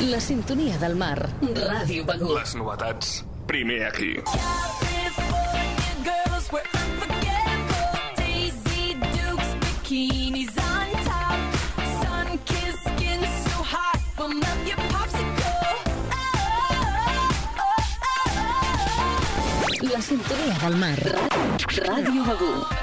La sintonia del mar. Ràdio Begur. Les novetats, primer aquí. Bikinis on top, sun kissed skin so hot, will melt your popsicle. Oh, oh, oh, La sintonia del mar. Ràdio Begur.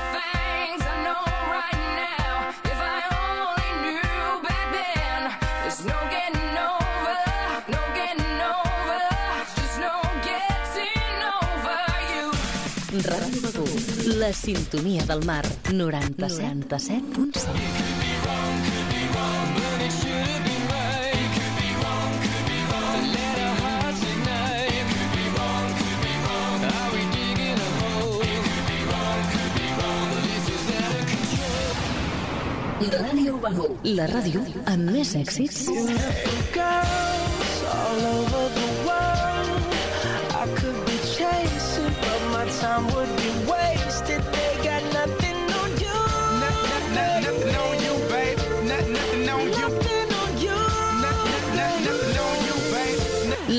La sintonia del mar. 97. 97.7. Ràdio Begur. La ràdio amb més èxits girls all over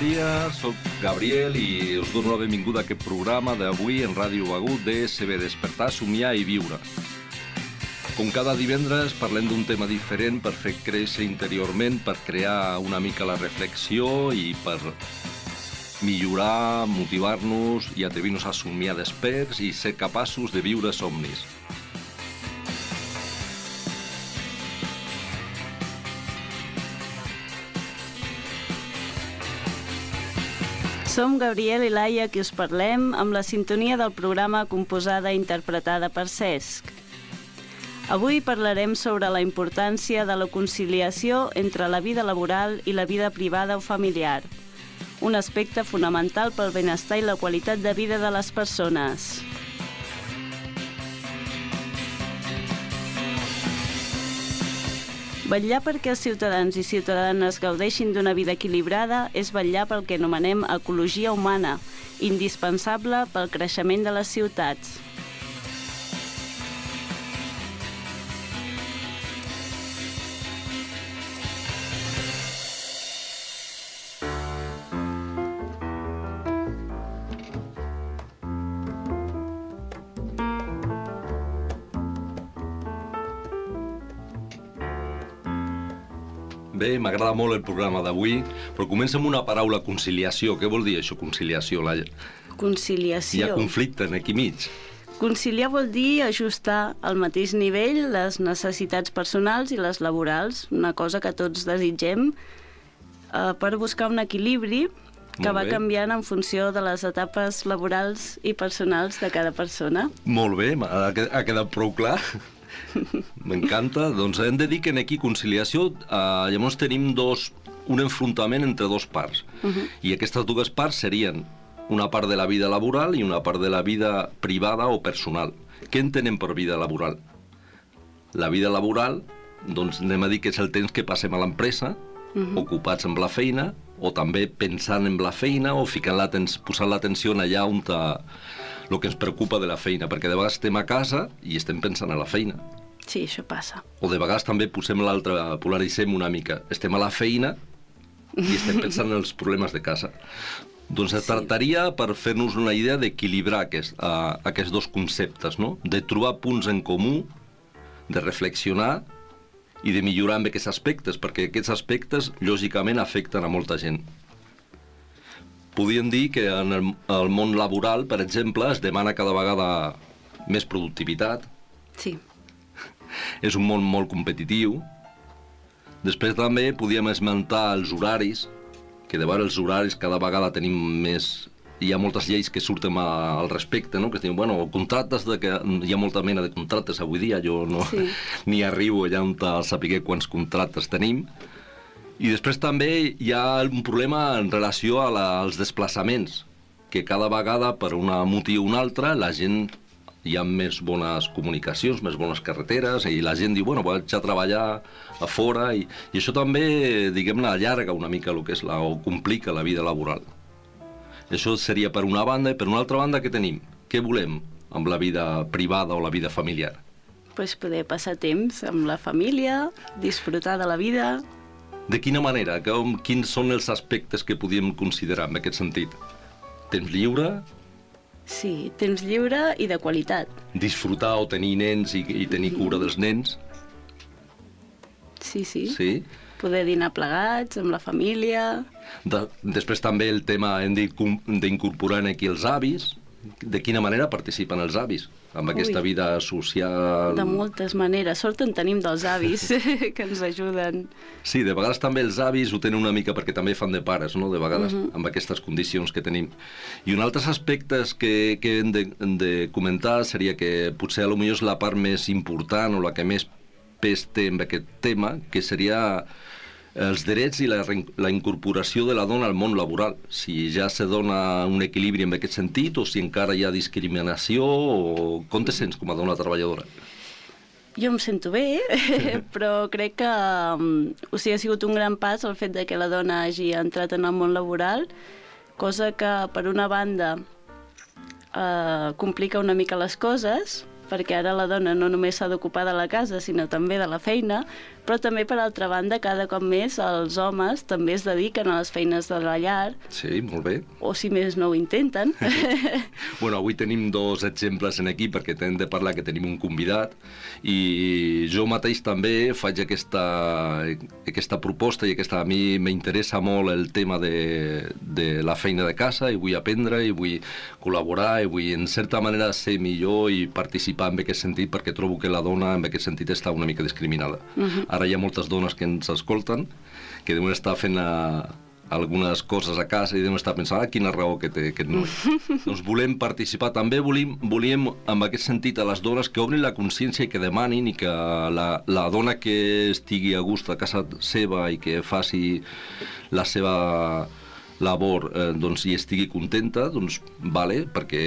Dia, sóc Gabriel i us dono la benvinguda a aquest programa d'avui en Ràdio Begut DSB Despertar, Somiar i Viure. Com cada divendres parlem d'un tema diferent per fer créixer interiorment, per crear una mica la reflexió i per millorar, motivar-nos i atrevir-nos a somiar desperts i ser capaços de viure somnis. Som Gabriel i Laia qui us parlem amb la sintonia del programa composada i interpretada per Cesc. Avui parlarem sobre la importància de la conciliació entre la vida laboral i la vida privada o familiar, un aspecte fonamental pel benestar i la qualitat de vida de les persones. Vetllar perquè els ciutadans i ciutadanes gaudeixin d'una vida equilibrada és vetllar pel que anomenem ecologia humana, indispensable pel creixement de les ciutats. Bé, m'agrada molt el programa d'avui, però comença amb una paraula conciliació. Què vol dir això, conciliació? Hi Conciliació. ha conflicte en aquí mig. Conciliar vol dir ajustar al mateix nivell les necessitats personals i les laborals, una cosa que tots desitgem eh, per buscar un equilibri que va canviant en funció de les etapes laborals i personals de cada persona. Molt bé, ha quedat prou clar. M'encanta. Doncs hem de dir que en aquí conciliació eh, llavors tenim dos, un enfrontament entre dos parts. I aquestes dues parts serien una part de la vida laboral i una part de la vida privada o personal. Què entenem per vida laboral? La vida laboral, doncs anem a dir que és el temps que passem a l'empresa, ocupats amb la feina, o també pensant en la feina, o ficant posant l'atenció allà on el que ens preocupa de la feina, perquè de vegades estem a casa i estem pensant a la feina. Sí, això passa. O de vegades també posem l'altre, polaritzem una mica. Estem a la feina i estem pensant en els problemes de casa. Doncs es tractaria per fer-nos una idea d'equilibrar aquest, uh, aquests dos conceptes, no? de trobar punts en comú, de reflexionar i de millorar amb aquests aspectes, perquè aquests aspectes, lògicament, afecten a molta gent. podríem dir que en el, el món laboral, per exemple, es demana cada vegada més productivitat, Sí. És un món molt competitiu. Després també podíem esmentar els horaris, que de vegades els horaris cada vegada tenim més... Hi ha moltes lleis que surten a, al respecte, no? que es diuen, bueno, contractes, de que hi ha molta mena de contractes avui dia, jo no, Sí. ni arribo allà on saber quants contractes tenim. I després també hi ha un problema en relació a la, als desplaçaments, que cada vegada, per un motiu o un altre, la gent hi ha més bones comunicacions, més bones carreteres, i la gent diu, bueno, vaig a treballar a fora, i, i això també, diguem-ne, allarga una mica el que és la, o complica la vida laboral. Això seria per una banda, i per una altra banda, què tenim? Què volem amb la vida privada o la vida familiar? Pues poder passar temps amb la família, disfrutar de la vida... De quina manera? Com, quins són els aspectes que podíem considerar en aquest sentit? Temps lliure, Sí, temps lliure i de qualitat. disfrutar o tenir nens i, i tenir cura dels nens, Sí, sí. sí. Poder dinar plegats amb la família... De, després també el tema hem d'incorporar aquí els avis, de quina manera participen els avis amb aquesta Ui. vida social... De moltes maneres. Sort en tenim dels avis que ens ajuden. Sí, de vegades també els avis ho tenen una mica perquè també fan de pares, no?, de vegades, amb aquestes condicions que tenim. I un altres aspectes que, que hem de, hem de comentar seria que potser a lo millor és la part més important o la que més pes té en aquest tema, que seria els drets i la, la incorporació de la dona al món laboral. Si ja se dona un equilibri en aquest sentit o si encara hi ha discriminació o com te sents com a dona treballadora? Jo em sento bé, però crec que um, o sigui, ha sigut un gran pas el fet de que la dona hagi entrat en el món laboral, cosa que, per una banda, eh, complica una mica les coses, perquè ara la dona no només s'ha d'ocupar de la casa, sinó també de la feina, però també, per altra banda, cada cop més els homes també es dediquen a les feines de la llar, Sí, molt bé. o si més no ho intenten. Bueno, avui tenim dos exemples en aquí perquè hem de parlar que tenim un convidat i jo mateix també faig aquesta, aquesta proposta i aquesta, a mi m'interessa molt el tema de, de la feina de casa i vull aprendre i vull col·laborar i vull en certa manera ser millor i participar en aquest sentit perquè trobo que la dona en aquest sentit està una mica discriminada. Uh -huh. Ara hi ha moltes dones que ens escolten que deuen estar fent a, algunes coses a casa i deuen estar pensant, ah, quina raó que té aquest noi. doncs volem participar. També volíem, volíem, en aquest sentit, a les dones que obrin la consciència i que demanin i que la, la dona que estigui a gust a casa seva i que faci la seva labor eh, doncs, i estigui contenta, doncs vale, perquè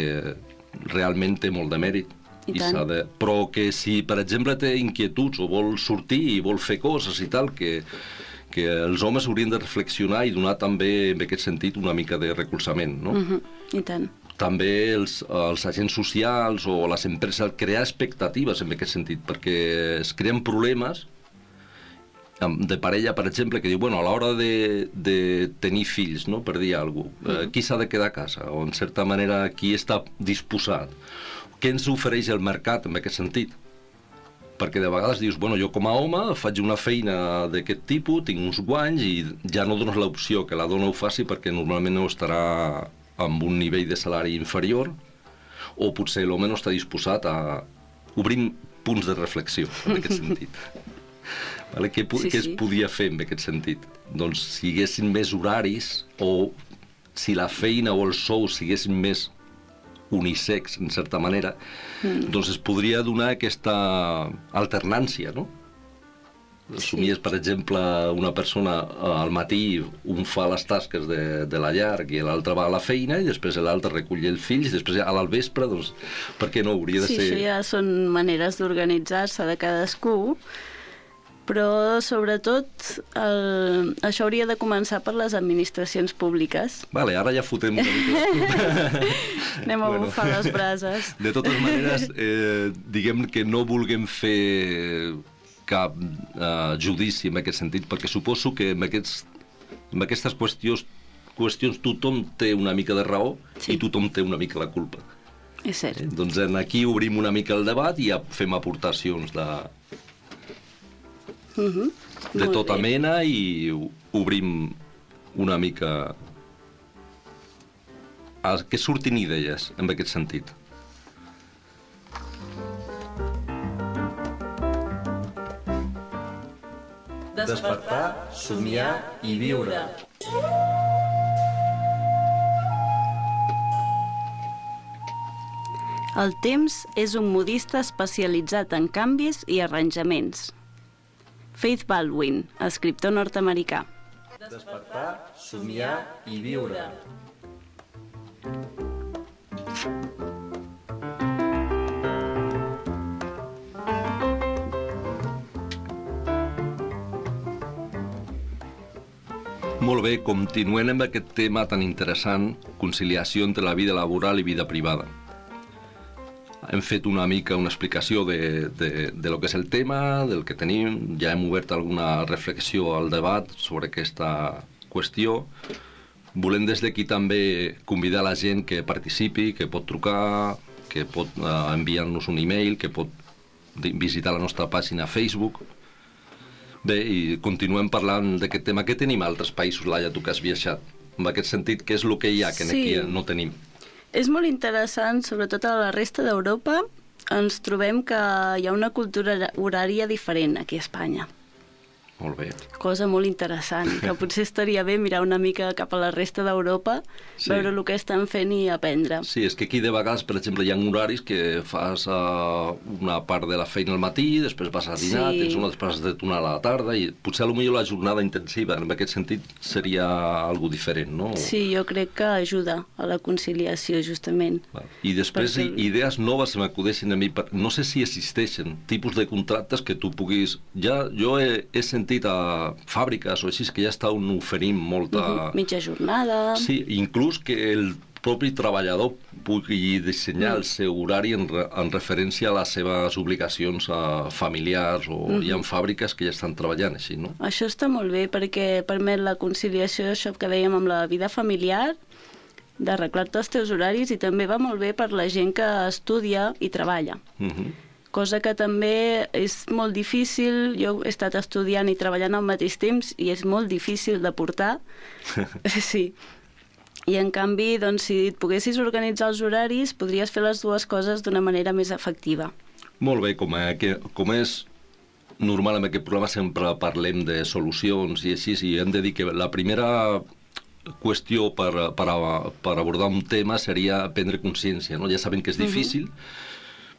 realment té molt de mèrit. I tant. s'ha de... Però que si, per exemple, té inquietuds o vol sortir i vol fer coses i tal, que, que els homes haurien de reflexionar i donar també, en aquest sentit, una mica de recolzament, no? Mhm, I tant. també els, els agents socials o les empreses crear expectatives en aquest sentit, perquè es creen problemes de parella, per exemple, que diu, bueno, a l'hora de, de tenir fills, no?, per dir alguna cosa, eh, qui s'ha de quedar a casa? O, en certa manera, qui està disposat? Què ens ofereix el mercat en aquest sentit? perquè de vegades dius, bueno, jo com a home faig una feina d'aquest tipus, tinc uns guanys i ja no dones l'opció que la dona ho faci perquè normalment no estarà amb un nivell de salari inferior o potser l'home no està disposat a obrir punts de reflexió en aquest sentit. Vale? Què, Sí, què sí. es podia fer en aquest sentit? Doncs si hi haguessin més horaris o si la feina o el sou siguessin més unisex, en certa manera, mm. doncs es podria donar aquesta alternància, no? Assumies, per exemple, una persona eh, al matí, un fa les tasques de, de la llar i l'altre va a la feina i després l'altre recull els fills i després a l'alvespre, doncs, per què no? Hauria de Sí, ser... això ja són maneres d'organitzar-se de cadascú, però sobretot el... això hauria de començar per les administracions públiques. Vale, ara ja fotem una mica... Anem a Bueno. bufar les brases. De totes maneres, eh, diguem que no vulguem fer cap eh, judici en aquest sentit, perquè suposo que en, aquests, en aquestes qüestions, qüestions tothom té una mica de raó Sí. i tothom té una mica la culpa. És cert. Eh? Doncs aquí obrim una mica el debat i ja fem aportacions de, de Molt tota bé. mena i obrim una mica a que surtin idees en aquest sentit. Despertar, somiar i viure. El temps és un modista especialitzat en canvis i arranjaments. Faith Baldwin, escriptor nord-americà. Despertar, somiar i viure. Molt bé, continuem amb aquest tema tan interessant, conciliació entre la vida laboral i vida privada. Hem fet una mica una explicació de, de, de lo que és el tema, del que tenim, ja hem obert alguna reflexió al debat sobre aquesta qüestió. Volem des d'aquí també convidar la gent que participi, que pot trucar, que pot eh, enviar-nos un e-mail, que pot visitar la nostra pàgina Facebook, Bé, i continuem parlant d'aquest tema. Què tenim a altres països, Laia, tu que has viatjat? En aquest sentit, què és el que hi ha que Sí. aquí no tenim? És molt interessant, sobretot a la resta d'Europa, ens trobem que hi ha una cultura horària diferent aquí a Espanya. Molt bé. Cosa molt interessant, que potser estaria bé mirar una mica cap a la resta d'Europa, Sí. veure el que estan fent i aprendre. Sí, és que aquí de vegades, per exemple, hi ha horaris que fas uh, una part de la feina al matí, després vas a dinar, Sí. tens una després has de tornar a la tarda, i potser potser la jornada intensiva, en aquest sentit, seria algo diferent, no? Sí, jo crec que ajuda a la conciliació, justament. I després Perquè- idees noves se m'acudeixen a mi. per- No sé si existeixen tipus de contractes que tu puguis... Ja, jo he, he sentit a fàbriques o així que ja estan oferint molta... Mhm, Mitja jornada... Sí, inclús que el propi treballador pugui dissenyar el seu horari en, re, en referència a les seves obligacions uh, familiars o hi ha fàbriques que ja estan treballant així, no? Això està molt bé perquè permet la conciliació, això que dèiem, amb la vida familiar, d'arreglar-te els teus horaris i també va molt bé per la gent que estudia i treballa. Uh -huh. Cosa que també és molt difícil, jo he estat estudiant i treballant al mateix temps i és molt difícil de portar. sí. I en canvi, doncs, si et poguessis organitzar els horaris, podries fer les dues coses d'una manera més efectiva. Molt bé, com, a, que, com és normal en aquest programa sempre parlem de solucions i així, i hem de dir que la primera qüestió per, per, per abordar un tema seria prendre consciència, no? Ja sabem que és difícil,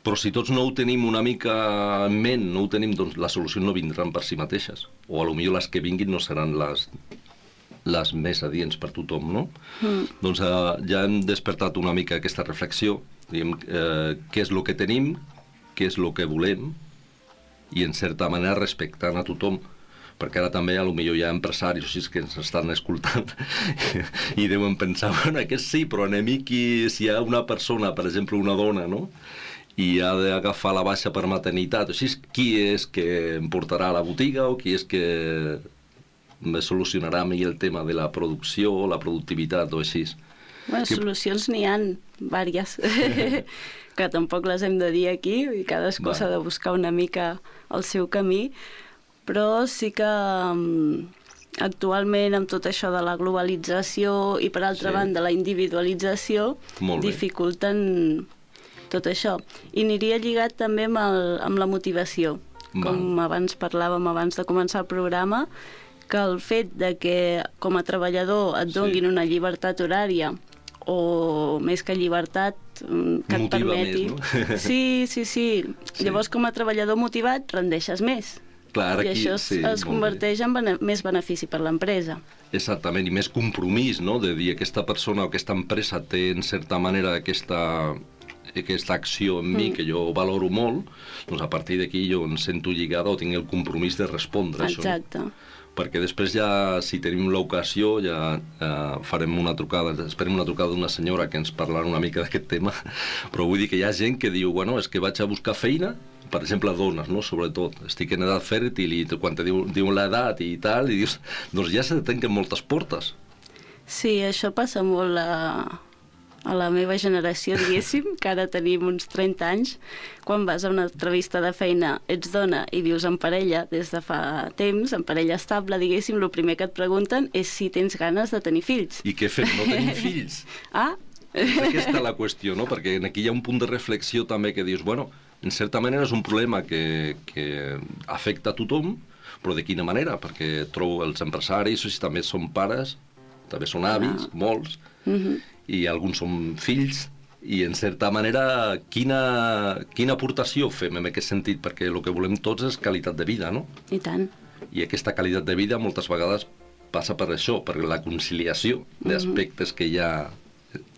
però si tots no ho tenim una mica en ment, no ho tenim, doncs les solucions no vindran per si mateixes. O a lo millor les que vinguin no seran les, les més adients per tothom, no? Mm. Doncs eh, ja hem despertat una mica aquesta reflexió, diguem, eh, què és el que tenim, què és el que volem, i en certa manera respectant a tothom perquè ara també a lo millor hi ha empresaris així que ens estan escoltant i deuen pensar, bueno, aquest sí, però anem aquí, si hi ha una persona, per exemple una dona, no?, i ha d'agafar la baixa per maternitat, així, qui és que em portarà a la botiga o qui és que me solucionarà a mi el tema de la producció, la productivitat o així. Bueno, Que- solucions n'hi han vàries, que tampoc les hem de dir aquí, i cadascú s'ha de buscar una mica el seu camí, però sí que um, actualment amb tot això de la globalització i per altra Sí. banda la individualització dificulten tot això. I aniria lligat també amb, el, amb la motivació, Val. com abans parlàvem abans de començar el programa, que el fet de que com a treballador et Sí. donguin una llibertat horària o més que llibertat mm, que et Motiva permeti... més, no? Sí, sí, sí, Sí. Llavors, com a treballador motivat, rendeixes més. Clar, I aquí, això es, sí, es molt bé. converteix en bene més benefici per l'empresa. Exactament, i més compromís, no?, de dir aquesta persona o aquesta empresa té, en certa manera, aquesta, aquesta acció en mi Mm. que jo valoro molt, doncs a partir d'aquí jo em sento lligada o tinc el compromís de respondre a això. Exacte. Perquè després ja, si tenim l'ocasió, ja eh, farem una trucada, esperem una trucada d'una senyora que ens parlarà una mica d'aquest tema, però vull dir que hi ha gent que diu, bueno, és que vaig a buscar feina, per exemple, dones, no?, sobretot. Estic en edat fèrtil i quan te diu, diuen l'edat i tal, i dius, doncs ja se tanquen moltes portes. Sí, això passa molt a, a la meva generació, diguéssim, que ara tenim uns 30 anys. Quan vas a una entrevista de feina, ets dona i vius en parella des de fa temps, en parella estable, diguéssim, el primer que et pregunten és si tens ganes de tenir fills. I què fem? No tenim fills? Ah, És aquesta la qüestió, no? Perquè aquí hi ha un punt de reflexió també que dius, bueno, en certa manera és un problema que, que afecta a tothom, però de quina manera? Perquè trobo els empresaris, o si també són pares, també són avis, molts, i alguns són fills, i en certa manera quina, quina aportació fem en aquest sentit? Perquè el que volem tots és qualitat de vida, no? I tant. I aquesta qualitat de vida moltes vegades passa per això, per la conciliació d'aspectes que hi ha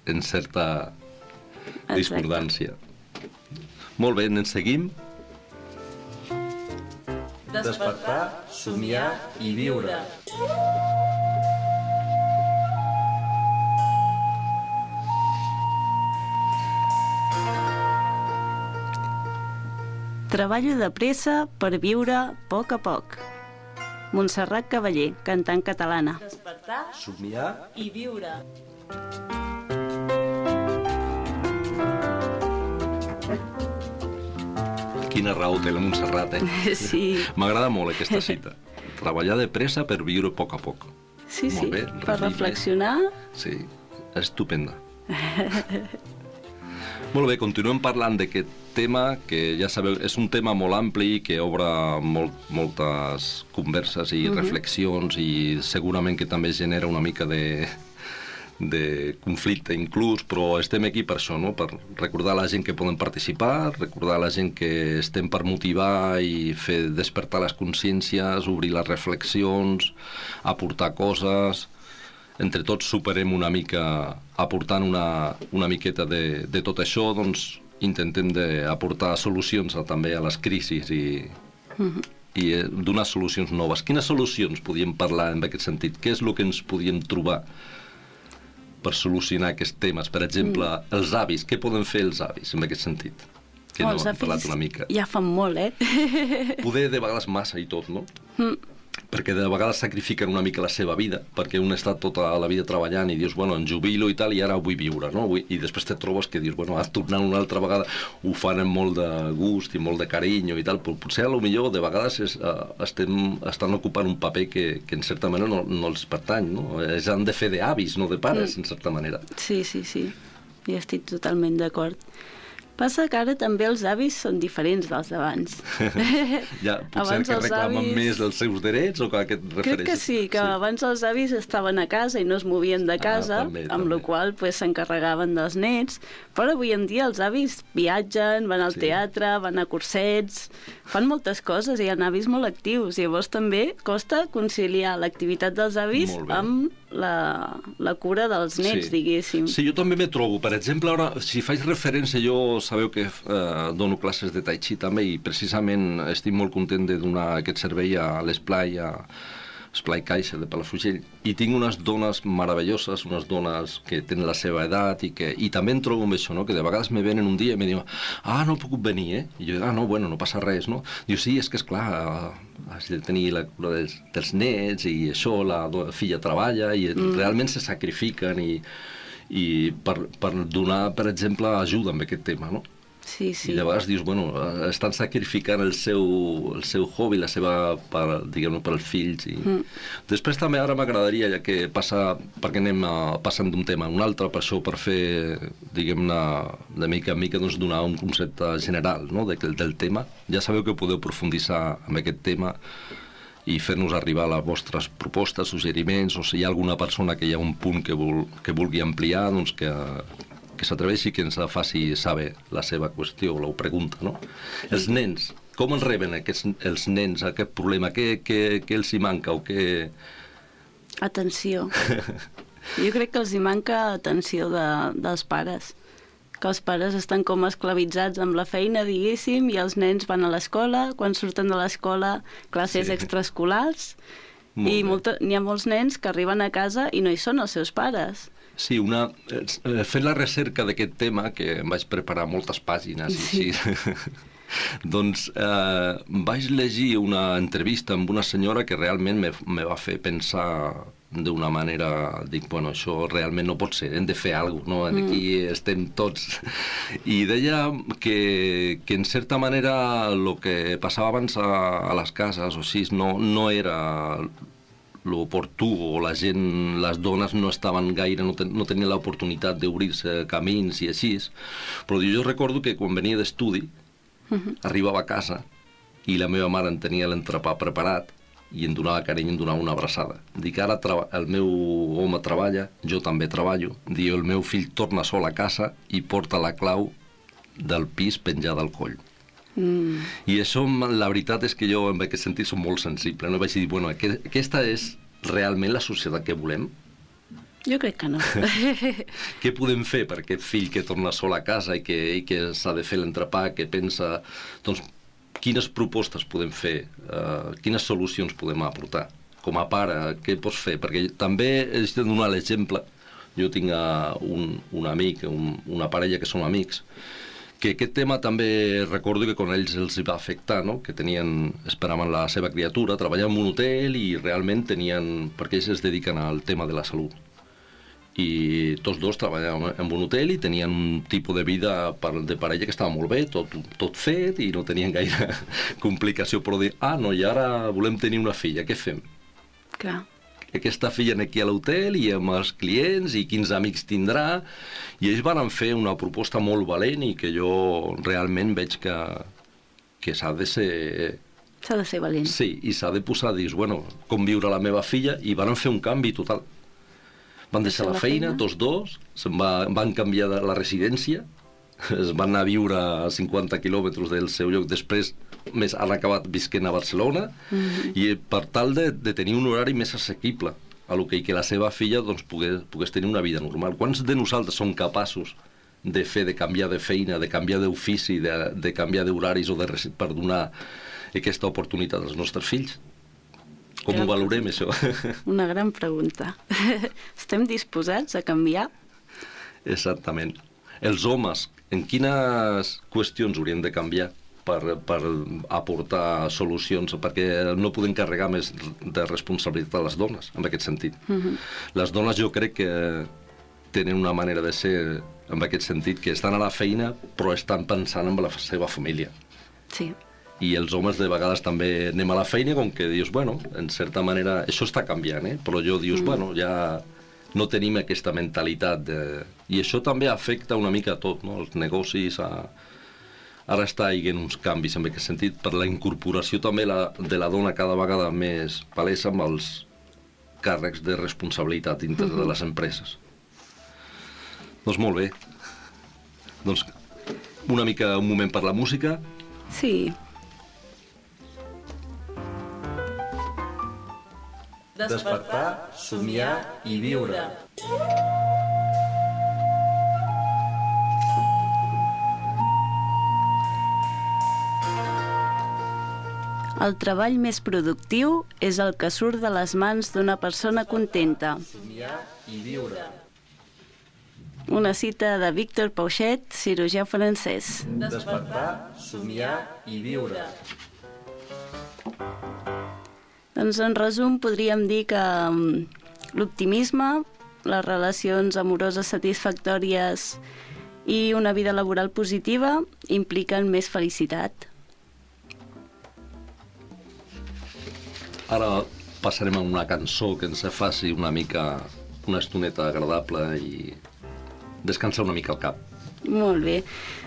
en certa Exacte. discordància. Molt bé, en seguim. Despertar, somiar i viure. Treballo de pressa per viure a poc a poc. Montserrat Cavaller, cantant catalana. Despertar Somiar i viure. Quina raó té la Montserrat, eh? Sí, M'agrada molt aquesta cita. Treballar de pressa per viure a poc a poc. sí, sí. Molt bé, per reflexionar, Sí, estupenda. molt bé, continuem parlant d'aquest tema que ja sabeu, és un tema molt ampli que obre molt, moltes converses i reflexions i segurament que també genera una mica de, de conflicte inclús, però estem aquí per això, no? per recordar a la gent que poden participar, recordar a la gent que estem per motivar i fer despertar les consciències, obrir les reflexions, aportar coses, entre tots superem una mica, aportant una, una miqueta de, de tot això, doncs intentem d'aportar solucions a, també a les crisis i, i eh, donar solucions noves. Quines solucions podíem parlar en aquest sentit? Què és el que ens podíem trobar per solucionar aquests temes? Per exemple, els avis, què poden fer els avis en aquest sentit? Que Oh, no els avis una mica. ja fan molt, eh? Poder de vegades massa i tot, no? Mm. Perquè de vegades sacrifiquen una mica la seva vida, perquè un està tota la vida treballant i dius, bueno, em jubilo i tal, i ara vull viure, no? Vull- I després te trobes que dius, bueno, ah, tornant una altra vegada, ho fan amb molt de gust i molt de carinyo i tal, però potser a lo millor de vegades és, uh, estem, estan ocupant un paper que, que en certa manera no, no els pertany, no? Ells han de fer d'avis, no de pares, Mm. en certa manera. Sí, sí, sí. I estic totalment d'acord. Passa que ara també els avis són diferents dels d'abans. Ja, potser Abans que reclamen avis- més els seus drets o que aquest Crec refereix? que sí, que sí. abans els avis estaven a casa i no es movien de casa, també, amb la també. qual pues, s'encarregaven dels nets, però avui en dia els avis viatgen, van al Sí. sí. teatre, van a cursets, fan moltes coses, i hi ha avis molt actius, i llavors també costa conciliar l'activitat dels avis amb la, la cura dels nets, diguéssim. Sí, jo també me trobo. Per exemple, ara, si faig referència, jo sabeu que eh, dono classes de Tai Chi també i precisament estic molt content de donar aquest servei a l'Esplai, a Esplai Caixa de Palafrugell, i tinc unes dones meravelloses, unes dones que tenen la seva edat i que i també em trobo amb això, no? que de vegades me venen un dia i me diuen ah, no he pogut venir, eh? I jo, ah, no, bueno, no passa res, no? Diu, sí, és que és clar, has de tenir la cura dels, dels nets i això, la do- filla treballa i mm. realment se sacrifiquen i, i per, per donar, per exemple, ajuda amb aquest tema, no? Sí, Sí. I de vegades dius, bueno, eh, estan sacrificant el seu, el seu hobby, la seva, per, diguem-ne, per als fills. I... Mm. Després també ara m'agradaria, ja que passa, perquè anem a, passant d'un tema a un altre, per això per fer, diguem-ne, de mica en mica, doncs, donar un concepte general no? de, del tema. Ja sabeu que podeu profunditzar en aquest tema i fer-nos arribar les vostres propostes, suggeriments, o si hi ha alguna persona que hi ha un punt que, vul, que vulgui ampliar, doncs que, que s'atreveixi que ens faci saber la seva qüestió o la pregunta, no? Els nens, com els reben aquests, els nens aquest problema? Què, què, què els hi manca o què... Atenció. Jo crec que els hi manca atenció de, dels pares que els pares estan com esclavitzats amb la feina, diguéssim, i els nens van a l'escola, quan surten de l'escola, classes Sí. extraescolars, Molt i n'hi ha molts nens que arriben a casa i no hi són els seus pares. Sí, una, eh, fent la recerca d'aquest tema, que em vaig preparar moltes pàgines, i sí, doncs eh, vaig llegir una entrevista amb una senyora que realment me, me va fer pensar d'una manera, dic, bueno, això realment no pot ser, hem de fer alguna cosa, no? Aquí estem tots. I deia que, que en certa manera el que passava abans a, a les cases o així no, no era l'oportú o la gent, les dones no estaven gaire, no, ten, no tenien l'oportunitat d'obrir-se camins i així, però jo recordo que quan venia d'estudi, arribava a casa i la meva mare en tenia l'entrepà preparat i em donava carinyo, em donava una abraçada. Dic, ara el meu home treballa, jo també treballo. Diu, el meu fill torna sol a casa i porta la clau del pis penjada al coll. Mm. I això, la veritat és que jo en aquest sentit som molt sensible. No vaig dir, bueno, aqu- aquesta és realment la societat que volem? Jo crec que no. Què podem fer per aquest fill que torna sol a casa i que, i que s'ha de fer l'entrepà, que pensa... Doncs, quines propostes podem fer? Uh, quines solucions podem aportar? Com a pare, què pots fer? Perquè també he de donar l'exemple. Jo tinc uh, un, un amic, un, una parella que són amics, que aquest tema també recordo que quan ells els va afectar, no? que tenien, esperaven la seva criatura, treballaven en un hotel i realment tenien, perquè ells es dediquen al tema de la salut i tots dos treballaven en un hotel i tenien un tipus de vida per, de parella que estava molt bé, tot, tot fet i no tenien gaire complicació però dir, ah no, i ara volem tenir una filla, què fem? Clar. Aquesta filla aquí a l'hotel i amb els clients i quins amics tindrà i ells van fer una proposta molt valent i que jo realment veig que, que s'ha de ser S'ha de ser valent. Sí, i s'ha de posar, dius, bueno, com viure la meva filla, i van fer un canvi total. Van deixar la feina, feina? tots dos, se'n va, van canviar de la residència, es van anar a viure a 50 quilòmetres del seu lloc, després més han acabat visquent a Barcelona, i per tal de, de tenir un horari més assequible a lo que, i que la seva filla doncs, pogués, pogués tenir una vida normal. Quants de nosaltres som capaços de fer, de canviar de feina, de canviar d'ofici, de, de canviar d'horaris o de, per donar aquesta oportunitat als nostres fills? Com Gran ho valorem, això? Una gran pregunta. Estem disposats a canviar? Exactament. Els homes, en quines qüestions haurien de canviar per, per aportar solucions? Perquè no podem carregar més de responsabilitat a les dones, en aquest sentit. Les dones jo crec que tenen una manera de ser en aquest sentit, que estan a la feina però estan pensant en la seva família. Sí. i els homes de vegades també anem a la feina com que dius, bueno, en certa manera això està canviant, eh? però jo dius, mm. bueno, ja no tenim aquesta mentalitat de... i això també afecta una mica a tot, no? els negocis a... ara està haient uns canvis en aquest sentit per la incorporació també la, de la dona cada vegada més palesa amb els càrrecs de responsabilitat dintre de les empreses. Doncs molt bé. Doncs una mica un moment per la música Sí. Despertar, somiar i viure. El treball més productiu és el que surt de les mans d'una persona contenta. Somiar i viure. Una cita de Víctor Pauchet, cirurgià francès. Despertar, somiar i viure. Doncs en resum podríem dir que mm, l'optimisme, les relacions amoroses satisfactòries i una vida laboral positiva impliquen més felicitat. Ara passarem a una cançó que ens faci una mica una estoneta agradable i descansar una mica el cap. Molt bé.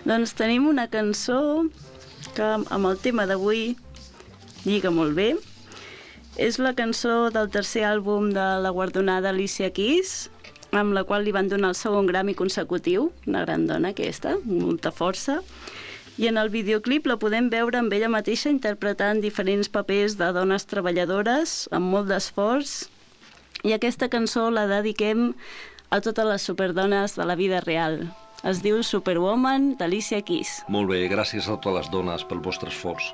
Doncs tenim una cançó que amb el tema d'avui lliga molt bé. És la cançó del tercer àlbum de la guardonada Alicia Keys, amb la qual li van donar el segon Grammy consecutiu, una gran dona aquesta, molta força. I en el videoclip la podem veure amb ella mateixa interpretant diferents papers de dones treballadores amb molt d'esforç. I aquesta cançó la dediquem a totes les superdones de la vida real. Es diu Superwoman d'Alicia Keys. Molt bé, gràcies a totes les dones pel vostre esforç.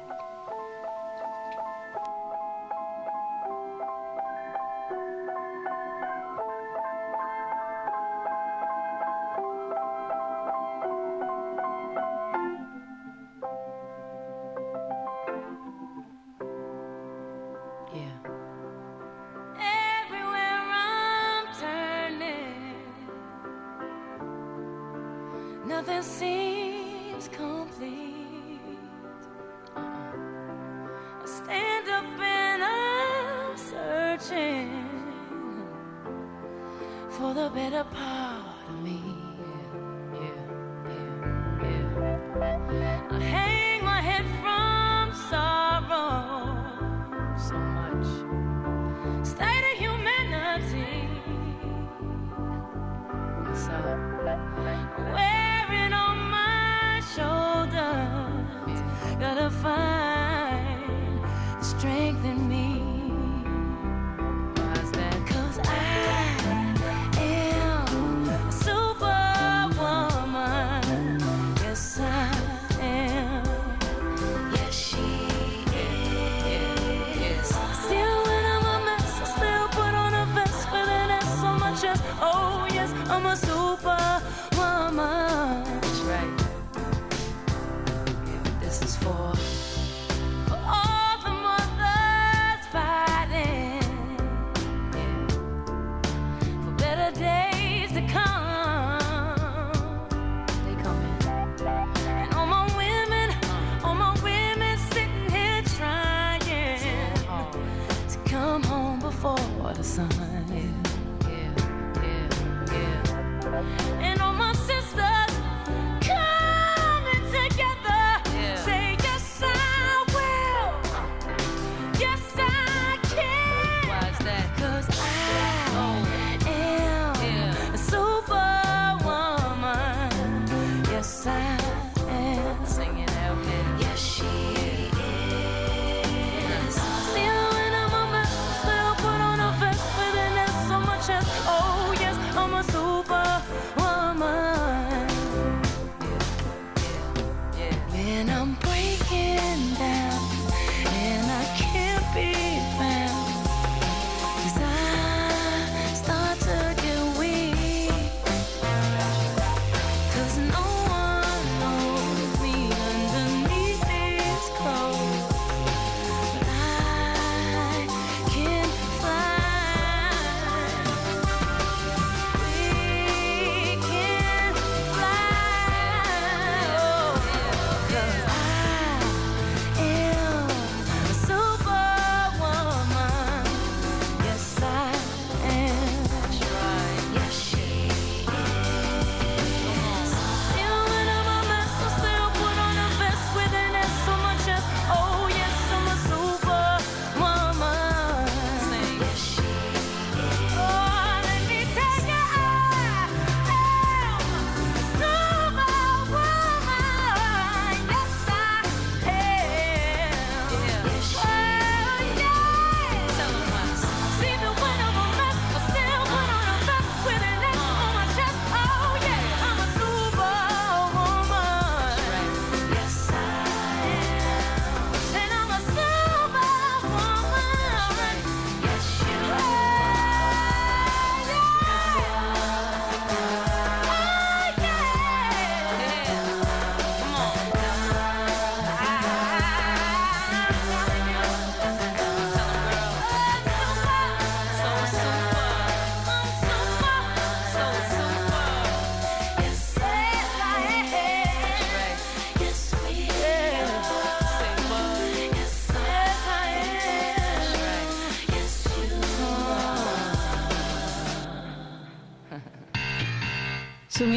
before the sun. Yeah, yeah, yeah, yeah.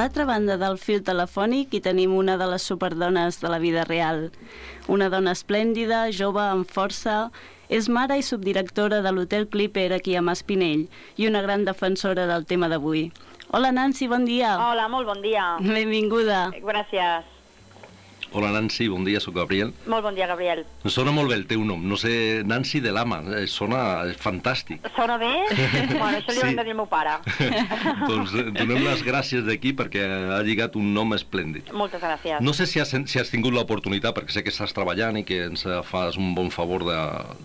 l'altra banda del fil telefònic hi tenim una de les superdones de la vida real. Una dona esplèndida, jove, amb força, és mare i subdirectora de l'Hotel Clipper aquí a Maspinell i una gran defensora del tema d'avui. Hola Nancy, bon dia. Hola, molt bon dia. Benvinguda. Gràcies. Hola, Nancy, bon dia, sóc Gabriel. Molt bon dia, Gabriel. Sona molt bé el teu nom, no sé, Nancy de l'Ama, eh, sona fantàstic. Sona bé? bueno, això li Sí. sí. de dir al meu pare. doncs eh, donem les gràcies d'aquí perquè ha lligat un nom esplèndid. Moltes gràcies. No sé si has, si has tingut l'oportunitat, perquè sé que estàs treballant i que ens eh, fas un bon favor de,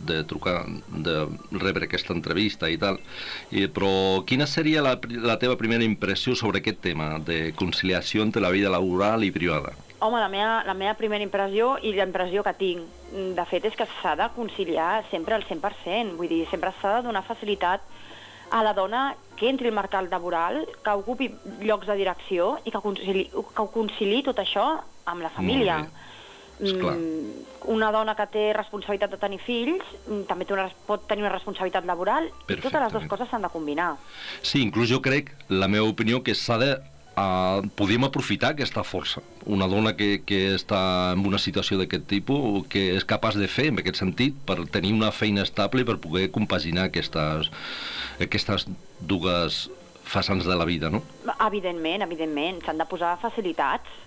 de trucar, de rebre aquesta entrevista i tal, I, però quina seria la, la teva primera impressió sobre aquest tema de conciliació entre la vida laboral i privada? Home, la meva, la meva primera impressió i la impressió que tinc, mm, de fet, és que s'ha de conciliar sempre al 100%. Vull dir, sempre s'ha de donar facilitat a la dona que entri al mercat laboral, que ocupi llocs de direcció i que concili, que ho concili tot això amb la família. Mm, una dona que té responsabilitat de tenir fills mm, també té una, pot tenir una responsabilitat laboral i totes les dues coses s'han de combinar. Sí, inclús jo crec, la meva opinió, que s'ha de uh, podem aprofitar aquesta força. Una dona que, que està en una situació d'aquest tipus, que és capaç de fer, en aquest sentit, per tenir una feina estable i per poder compaginar aquestes, aquestes dues façans de la vida, no? Evidentment, evidentment, s'han de posar facilitats.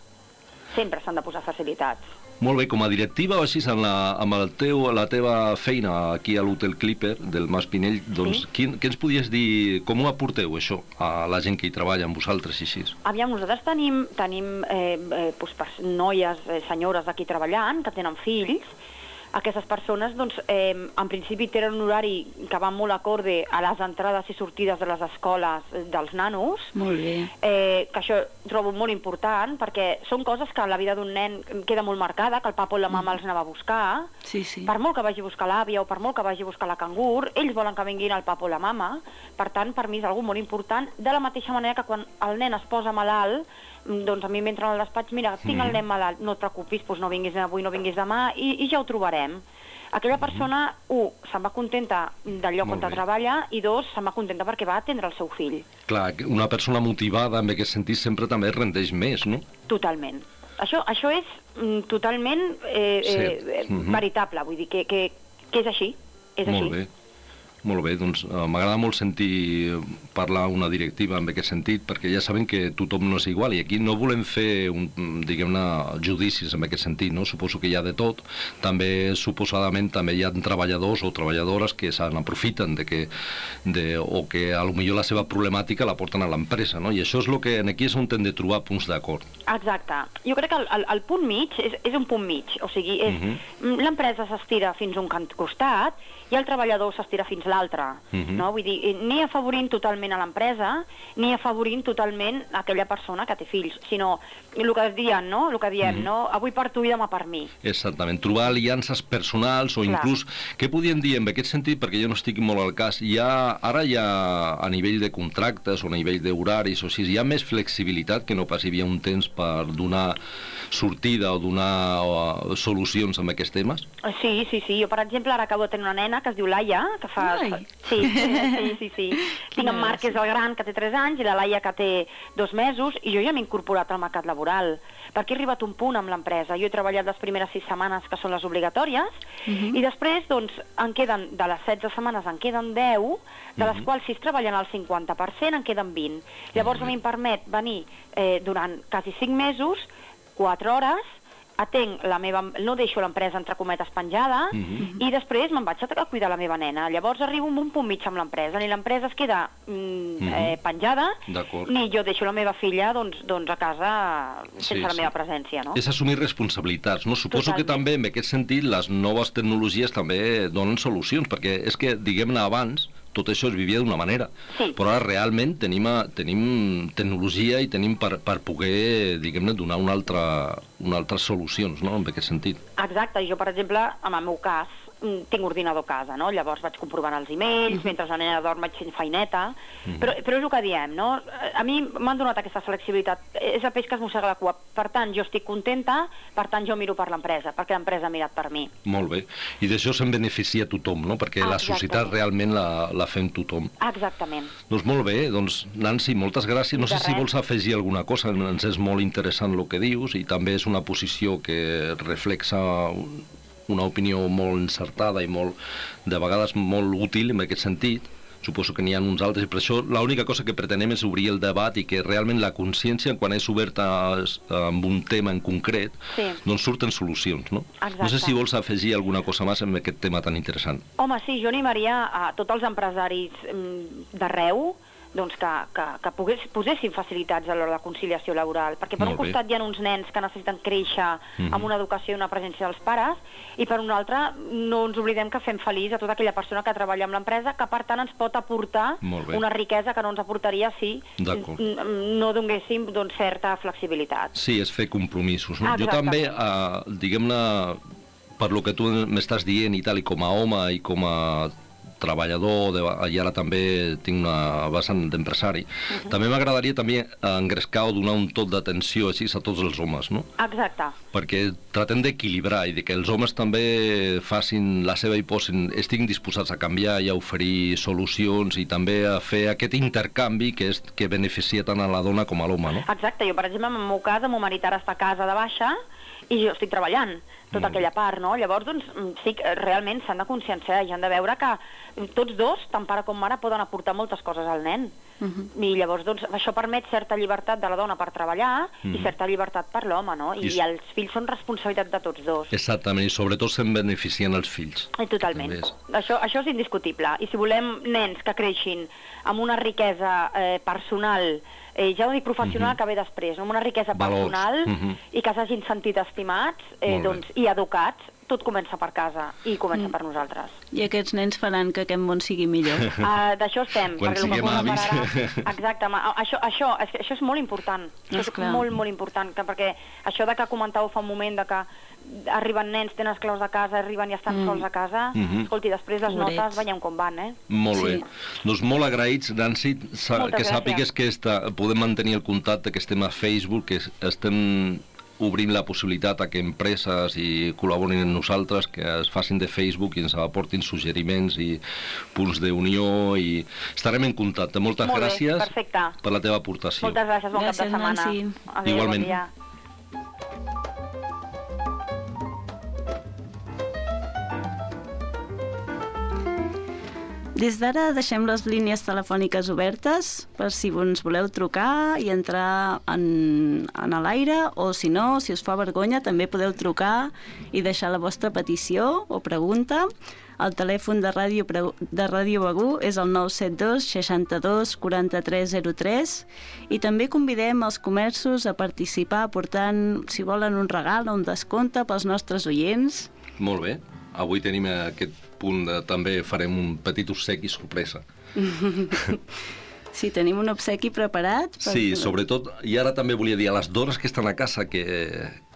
Sempre s'han de posar facilitats. Molt bé, com a directiva o així amb, la, amb el teu, la teva feina aquí a l'Hotel Clipper del Mas Pinell, doncs Sí. quin, què ens podies dir, com ho aporteu això a la gent que hi treballa amb vosaltres i així? Aviam, nosaltres tenim, tenim eh, eh, doncs, noies, eh, senyores aquí treballant, que tenen fills. Aquestes persones, doncs, eh, en principi tenen un horari que va molt acorde a les entrades i sortides de les escoles eh, dels nanos, Molt bé. eh, que això trobo molt important, perquè són coses que a la vida d'un nen queda molt marcada, que el papa o la mama els anava a buscar, Sí, sí. per molt que vagi a buscar l'àvia o per molt que vagi a buscar la cangur, ells volen que vinguin el papa o la mama, per tant, per mi és algú molt important, de la mateixa manera que quan el nen es posa malalt, mm, doncs a mi m'entra al despatx, mira, tinc el nen malalt, no et preocupis, doncs no vinguis avui, no vinguis demà, i, i ja ho trobarem. Aquella persona, un, se'n va contenta del lloc Molt on bé. treballa, i dos, se'n va contenta perquè va atendre el seu fill. Clar, una persona motivada en aquest sentit sempre també rendeix més, no? Totalment. Això, això és mm, totalment eh, eh, eh, veritable, vull dir que, que, que és així. És Molt així. bé. Molt bé, doncs eh, m'agrada molt sentir eh, parlar una directiva en aquest sentit, perquè ja saben que tothom no és igual, i aquí no volem fer, diguem-ne, judicis en aquest sentit, no? Suposo que hi ha de tot. També, suposadament, també hi ha treballadors o treballadores que se n'aprofiten de que, de, o que a lo millor la seva problemàtica la porten a l'empresa, no? I això és el que aquí és on hem de trobar punts d'acord. Exacte. Jo crec que el, el, el punt mig és, és un punt mig, o sigui, és, Mhm. l'empresa s'estira fins a un cant costat i el treballador s'estira fins l'altre, Mhm. no? Vull dir, eh, ni afavorint totalment a l'empresa, ni afavorint totalment a aquella persona que té fills, sinó el que diuen, no? El que diem, Mhm. no? Avui per tu i demà per mi. Exactament, trobar aliances personals o Clar. inclús, què podien dir en aquest sentit, perquè jo no estic molt al cas, ha, ara ha a nivell de contractes o a nivell d'horaris o així, hi ha més flexibilitat que no pas hi havia un temps per donar sortida o donar o, solucions amb aquests temes? Eh, Sí, sí, sí. Jo, per exemple, ara acabo de tenir una nena que es diu Laia, que fa... Ai. Sí, sí, sí, sí. Tinc en Marc, que és el gran, que té 3 anys, i la Laia, que té 2 mesos, i jo ja m'he incorporat al mercat laboral, perquè he arribat un punt amb l'empresa. Jo he treballat les primeres 6 setmanes, que són les obligatòries, i després, doncs, en queden, de les 16 setmanes, en queden 10, de les quals, si es treballen al 50%, en queden 20. Llavors, a mi em permet venir eh, durant quasi 5 mesos, 4 hores, atenc la meva... no deixo l'empresa entre cometes penjada Mhm. i després me'n vaig a, a cuidar la meva nena. Llavors arribo a un punt mig amb l'empresa, ni l'empresa es queda mm, Mhm. eh, penjada, ni jo deixo la meva filla doncs, doncs a casa sense Sí, la sí. meva presència, no? És assumir responsabilitats, no? Suposo que Totalment. també en aquest sentit les noves tecnologies també donen solucions, perquè és que, diguem-ne, abans tot això es vivia d'una manera, Sí. però ara realment tenim, a, tenim tecnologia i tenim per, per poder, diguem-ne, donar una altra, una altres solucions, no?, en aquest sentit. Exacte, jo, per exemple, en el meu cas, tinc ordinador a casa, no? Llavors vaig comprovant els emails, mentre la nena dorm vaig fent feineta, però, però és el que diem, no? A mi m'han donat aquesta flexibilitat, és el peix que es mossega la cua, per tant, jo estic contenta, per tant, jo miro per l'empresa, perquè l'empresa ha mirat per mi. Molt bé. I d'això se'n beneficia tothom, no?, perquè la Exactament. societat realment la, la fem tothom. Exactament. Doncs molt bé, doncs Nancy, moltes gràcies. No De sé si res. vols afegir alguna cosa, ens és molt interessant el que dius i també és una posició que reflexa una opinió molt encertada i molt, de vegades molt útil en aquest sentit. suposo que n'hi ha uns altres, i per això l'única cosa que pretenem és obrir el debat i que realment la consciència, quan és oberta amb un tema en concret, Sí. doncs surten solucions, no? Exacte. No sé si vols afegir alguna cosa més en aquest tema tan interessant. Home, sí, jo animaria a tots els empresaris mm, d'arreu doncs que, que, que pogués, posessin facilitats a l'hora de conciliació laboral, perquè per Molt un bé. costat hi ha uns nens que necessiten créixer Mhm. amb una educació i una presència dels pares, i per un altre no ens oblidem que fem feliç a tota aquella persona que treballa amb l'empresa, que per tant ens pot aportar bé. una riquesa que no ens aportaria si no donéssim doncs, certa flexibilitat. Sí, és fer compromisos. No? Jo també, eh, diguem-ne, per lo que tu m'estàs dient i tal, i com a home i com a treballador, de, i ara també tinc una vessant d'empresari, també m'agradaria també engrescar o donar un tot d'atenció així a tots els homes, no? Exacte. perquè tratem d'equilibrar i de que els homes també facin la seva i posin, estiguin disposats a canviar i a oferir solucions i també a fer aquest intercanvi que, és, que beneficia tant a la dona com a l'home, no? Exacte, jo per exemple en el meu cas, el meu marit ara està a casa de baixa i jo estic treballant tota aquella part, no? Llavors, doncs, mm, sí que realment s'han de conscienciar i han de veure que tots dos, tant pare com mare, poden aportar moltes coses al nen. I llavors, doncs, això permet certa llibertat de la dona per treballar i Mhm. certa llibertat per l'home, no? I, I els fills són responsabilitat de tots dos. Exactament, i sobretot se'n beneficien els fills. Eh, Totalment. Això, això és indiscutible. I si volem nens que creixin amb una riquesa eh, personal, eh, ja no dic professional, Mhm. que ve després, no? amb una riquesa Valors. personal Mhm. i que s'hagin sentit estimats eh, doncs, i educats, tot comença per casa i comença Mm. per nosaltres. I aquests nens faran que aquest món sigui millor. Uh, D'això estem. Quan perquè el que siguem avis. Exacte, ma- això, això, és, això és molt important. Això és Esclar. molt, molt important, que, perquè això de que comentàveu fa un moment de que arriben nens, tenen els claus de casa, arriben i estan Mm. sols a casa, Mhm. escolti, després les Pobrets. notes veiem com van, eh? Molt bé. Sí. Doncs molt agraïts, Nancy, sa Moltes que gràcies. sàpigues que està, podem mantenir el contacte, que estem a Facebook, que es- estem obrint la possibilitat a que empreses i col·laborin amb nosaltres, que es facin de Facebook i ens aportin suggeriments i punts d'unió i estarem en contacte. Moltes Molt bé, gràcies perfecte. per la teva aportació. Moltes gràcies, bon cap Gràcies, de setmana. Nancy. Adéu, Igualment. Bon dia. Des d'ara deixem les línies telefòniques obertes per si ens voleu trucar i entrar en, en l'aire o si no, si us fa vergonya, també podeu trucar i deixar la vostra petició o pregunta. El telèfon de Ràdio, de Ràdio Begú és el 972 62 43 03 i també convidem els comerços a participar aportant, si volen, un regal o un descompte pels nostres oients. Molt bé. Avui tenim aquest punt de... També farem un petit obsequi sorpresa. Sí, tenim un obsequi preparat. per- Sí, sobretot, i ara també volia dir a les dones que estan a casa que,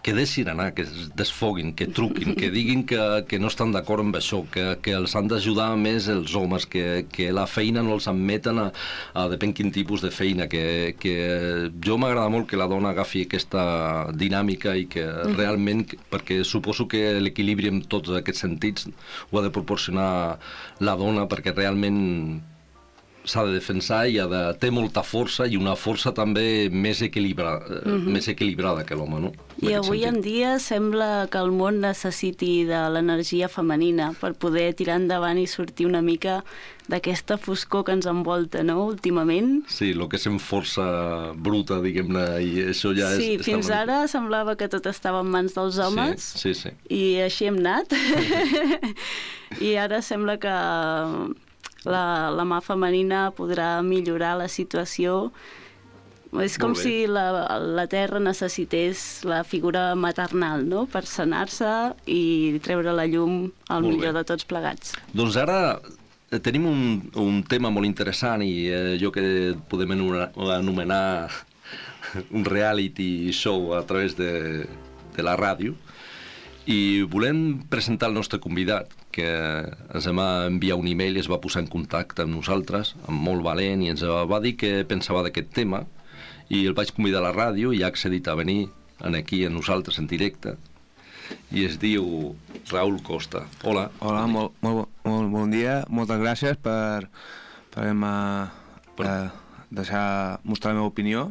que deixin anar, que es desfoguin, que truquin, que diguin que, que no estan d'acord amb això, que, que els han d'ajudar més els homes, que, que la feina no els admeten a, a depèn quin tipus de feina, que, que jo m'agrada molt que la dona agafi aquesta dinàmica i que Mhm. realment, perquè suposo que l'equilibri en tots aquests sentits ho ha de proporcionar la dona perquè realment s'ha de defensar i ha de, té molta força i una força també més, equilibra, Mhm. més equilibrada que l'home, no? En I avui en sentit. dia sembla que el món necessiti de l'energia femenina per poder tirar endavant i sortir una mica d'aquesta foscor que ens envolta, no?, últimament. Sí, el que és en força bruta, diguem-ne, i això ja sí, és... està fins una ara semblava que tot estava en mans dels homes Sí, sí, sí. i així hem anat. I ara sembla que la, la mà femenina podrà millorar la situació. És com si la, la Terra necessités la figura maternal, no?, per sanar-se i treure la llum el Molt millor bé. de tots plegats. Doncs ara eh, tenim un, un tema molt interessant i eh, jo que podem anomenar un reality show a través de, de la ràdio i volem presentar el nostre convidat que ens va enviar un e-mail i es va posar en contacte amb nosaltres, amb molt valent, i ens va dir que pensava d'aquest tema i el vaig convidar a la ràdio i ha accedit a venir en aquí a nosaltres en directe i es diu Raül Costa. Hola. Hola, molt, molt, molt bon dia. Moltes gràcies per, per haver-me eh, deixar mostrar la meva opinió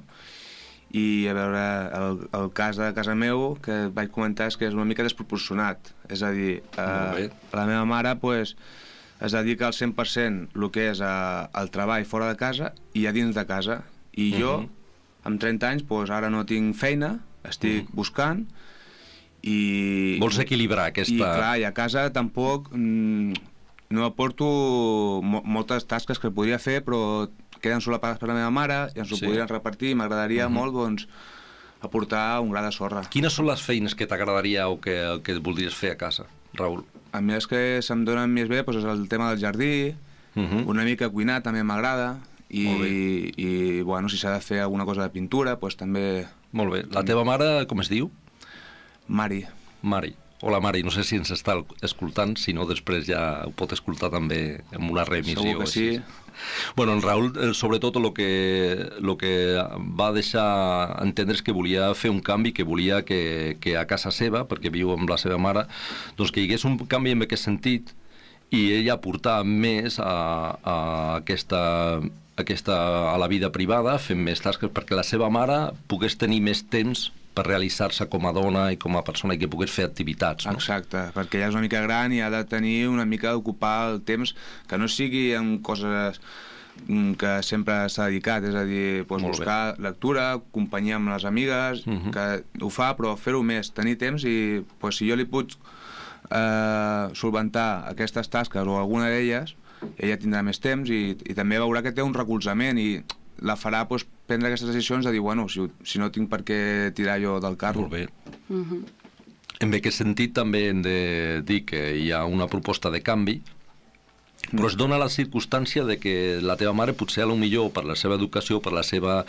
i a veure, el, el cas de casa meu que vaig comentar és que és una mica desproporcionat és a dir, eh, la meva mare pues, es dedica al 100% el que és a, al treball fora de casa i a dins de casa. I jo, Mhm. amb 30 anys, doncs ara no tinc feina, estic buscant i... Vols equilibrar aquesta... I clar, i a casa tampoc mm, no aporto mo moltes tasques que podria fer, però queden solapades per la meva mare i ens ho Sí. podrien repartir i m'agradaria Mhm. molt doncs, aportar un gra de sorra. Quines són les feines que t'agradaria o que, que voldries fer a casa, Raül? A mi és que se'm donen més bé doncs, és el tema del jardí, Mhm. una mica cuinar també m'agrada, i, bé. i bueno, si s'ha de fer alguna cosa de pintura, doncs també... Molt bé. La teva mare, com es diu? Mari. Mari. Hola, Mari. No sé si ens està escoltant, si no, després ja ho pot escoltar també en una reemissió. Segur que sí. Bueno, en Raül, eh, sobretot, el que, lo que va deixar entendre és que volia fer un canvi, que volia que, que a casa seva, perquè viu amb la seva mare, doncs que hi hagués un canvi en aquest sentit i ella aportar més a, a aquesta aquesta, a la vida privada, fent més tasques, perquè la seva mare pogués tenir més temps per realitzar-se com a dona i com a persona i que pogués fer activitats. No? Exacte, perquè ella és una mica gran i ha de tenir una mica d'ocupar el temps que no sigui en coses mm, que sempre s'ha dedicat, és a dir, doncs, Molt bé. buscar lectura, companyia amb les amigues, Mhm. que ho fa, però fer-ho més, tenir temps i doncs, si jo li puc eh, solventar aquestes tasques o alguna d'elles, ella tindrà més temps i, i també veurà que té un recolzament i la farà doncs, prendre aquestes decisions de dir, bueno, si, si no tinc per què tirar jo del carro. Molt bé. Mhm. En aquest sentit també hem de dir que hi ha una proposta de canvi, però es dona la circumstància de que la teva mare potser a lo millor per la seva educació, per la seva...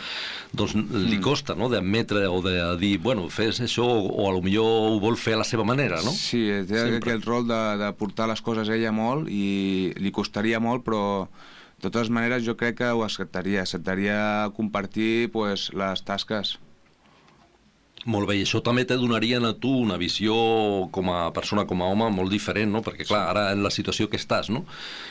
doncs li costa, no?, d'admetre o de dir, bueno, fes això o, o a lo millor ho vol fer a la seva manera, no? Sí, té Sempre. aquest rol de, de portar les coses ella molt i li costaria molt, però de totes maneres jo crec que ho acceptaria, acceptaria compartir pues, les tasques. Molt bé, i això també te donaria a tu una visió com a persona, com a home, molt diferent, no? Perquè, clar, ara en la situació que estàs, no?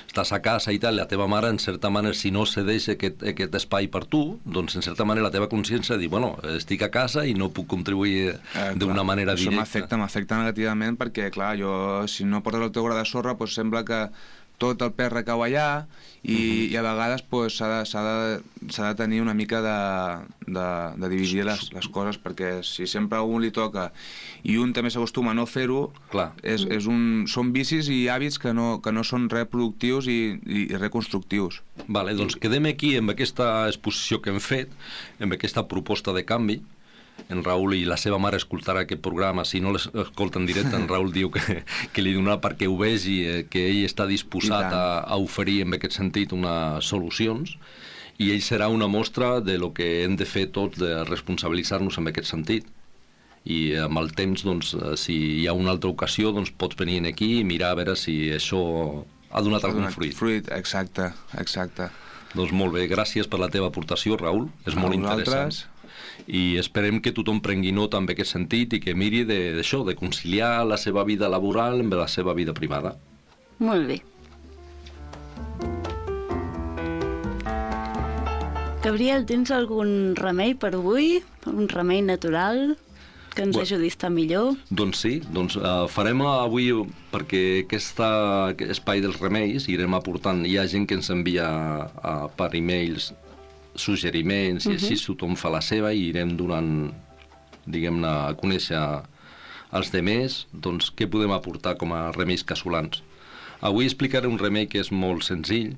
Estàs a casa i tal, la teva mare, en certa manera, si no cedeix aquest, aquest espai per tu, doncs, en certa manera, la teva consciència dir, bueno, estic a casa i no puc contribuir Eh, d'una manera això directa. m'afecta, m'afecta negativament perquè, clar, jo, si no portes el teu gra de sorra, pues, sembla que tot el pes recau allà i, Mhm. i a vegades pues, s'ha de, s'ha de, s'ha de tenir una mica de, de, de dividir les, les coses perquè si sempre a un li toca i un també s'acostuma a no fer-ho és, és un, són vicis i hàbits que no, que no són reproductius i, i, i reconstructius. Vale, doncs quedem aquí amb aquesta exposició que hem fet, amb aquesta proposta de canvi. En Raül i la seva mare escoltarà aquest programa. Si no l'escolta en directe, en Raül diu que, que li donarà perquè ho vegi, eh, que ell està disposat a, a oferir en aquest sentit unes solucions i ell serà una mostra de lo que hem de fer tots de responsabilitzar-nos en aquest sentit i amb el temps, doncs, eh, si hi ha una altra ocasió, doncs pots venir aquí i mirar a veure si això ha donat algun fruit. fruit, exacte, exacte. Doncs molt bé, gràcies per la teva aportació, Raül. És A molt interessant. I esperem que tothom prengui nota en aquest sentit i que miri de- d'això, de, de conciliar la seva vida laboral amb la seva vida privada. Molt bé. Gabriel, tens algun remei per avui? Un remei natural que ens Bueno. ajudi a estar millor? Doncs sí, doncs uh, farem avui, perquè aquest espai dels remeis irem aportant, hi ha gent que ens envia uh, per e-mails suggeriments i així tothom fa la seva i irem donant, diguem-ne, a conèixer als demés, doncs què podem aportar com a remeis casolans. Avui explicaré un remei que és molt senzill